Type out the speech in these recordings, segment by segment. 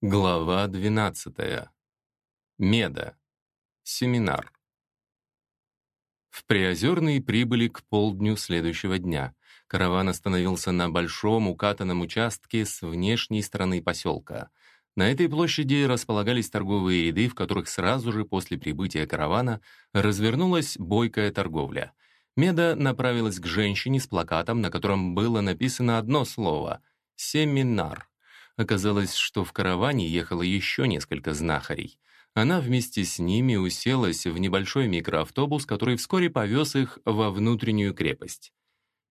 Глава 12. Меда. Семинар. В Приозерный прибыли к полдню следующего дня. Караван остановился на большом укатанном участке с внешней стороны поселка. На этой площади располагались торговые ряды, в которых сразу же после прибытия каравана развернулась бойкая торговля. Меда направилась к женщине с плакатом, на котором было написано одно слово — «Семинар». Оказалось, что в караване ехало еще несколько знахарей. Она вместе с ними уселась в небольшой микроавтобус, который вскоре повез их во внутреннюю крепость.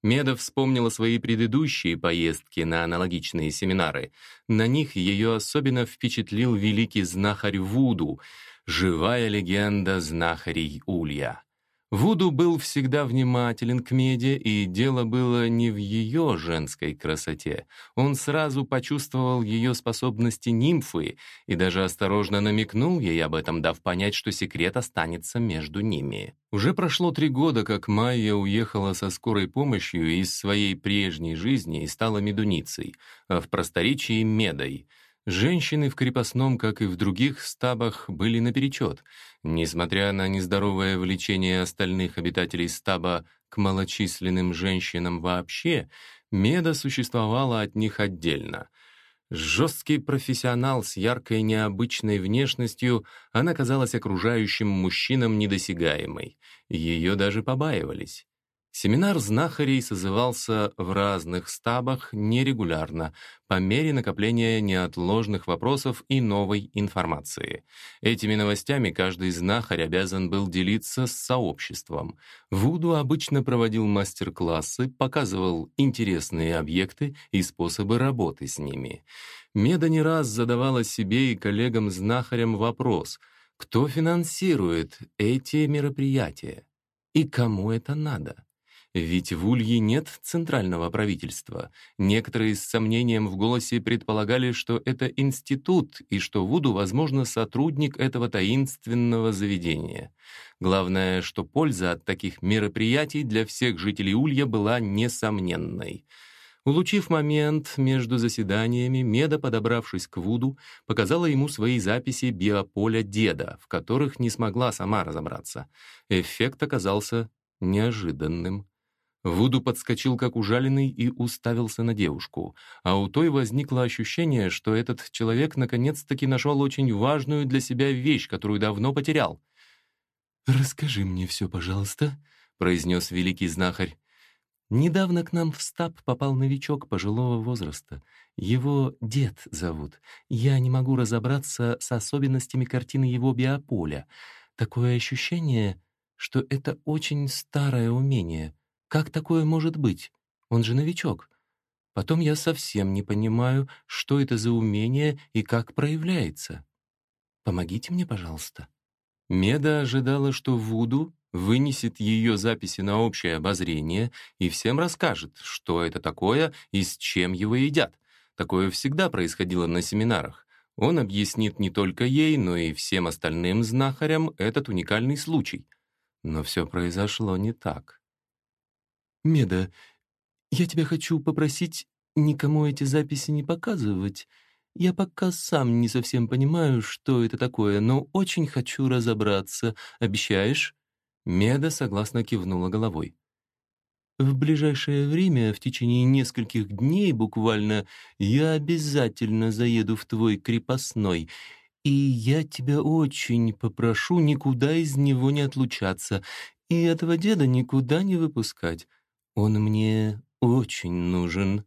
Меда вспомнила свои предыдущие поездки на аналогичные семинары. На них ее особенно впечатлил великий знахарь Вуду, живая легенда знахарей Улья. Вуду был всегда внимателен к Меде, и дело было не в ее женской красоте. Он сразу почувствовал ее способности нимфы и даже осторожно намекнул ей об этом, дав понять, что секрет останется между ними. Уже прошло три года, как Майя уехала со скорой помощью из своей прежней жизни и стала медуницей, а в просторечии — Медой — Женщины в крепостном, как и в других стабах, были наперечет. Несмотря на нездоровое влечение остальных обитателей стаба к малочисленным женщинам вообще, Меда существовала от них отдельно. Жесткий профессионал с яркой необычной внешностью, она казалась окружающим мужчинам недосягаемой. Ее даже побаивались. Семинар знахарей созывался в разных стабах нерегулярно, по мере накопления неотложных вопросов и новой информации. Этими новостями каждый знахарь обязан был делиться с сообществом. Вуду обычно проводил мастер-классы, показывал интересные объекты и способы работы с ними. Меда не раз задавала себе и коллегам-знахарям вопрос, кто финансирует эти мероприятия и кому это надо? Ведь в Улье нет центрального правительства. Некоторые с сомнением в голосе предполагали, что это институт и что Вуду, возможно, сотрудник этого таинственного заведения. Главное, что польза от таких мероприятий для всех жителей Улья была несомненной. Улучив момент между заседаниями, Меда, подобравшись к Вуду, показала ему свои записи биополя деда, в которых не смогла сама разобраться. Эффект оказался неожиданным. Вуду подскочил как ужаленный и уставился на девушку, а у той возникло ощущение, что этот человек наконец-таки нашел очень важную для себя вещь, которую давно потерял. «Расскажи мне все, пожалуйста», — произнес великий знахарь. «Недавно к нам в стаб попал новичок пожилого возраста. Его дед зовут. Я не могу разобраться с особенностями картины его биополя. Такое ощущение, что это очень старое умение». Как такое может быть? Он же новичок. Потом я совсем не понимаю, что это за умение и как проявляется. Помогите мне, пожалуйста». Меда ожидала, что Вуду вынесет ее записи на общее обозрение и всем расскажет, что это такое и с чем его едят. Такое всегда происходило на семинарах. Он объяснит не только ей, но и всем остальным знахарям этот уникальный случай. Но все произошло не так. «Меда, я тебя хочу попросить никому эти записи не показывать. Я пока сам не совсем понимаю, что это такое, но очень хочу разобраться. Обещаешь?» Меда согласно кивнула головой. «В ближайшее время, в течение нескольких дней буквально, я обязательно заеду в твой крепостной, и я тебя очень попрошу никуда из него не отлучаться и этого деда никуда не выпускать. Он мне очень нужен».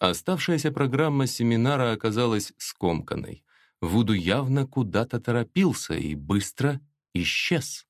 Оставшаяся программа семинара оказалась скомканной. Вуду явно куда-то торопился и быстро исчез.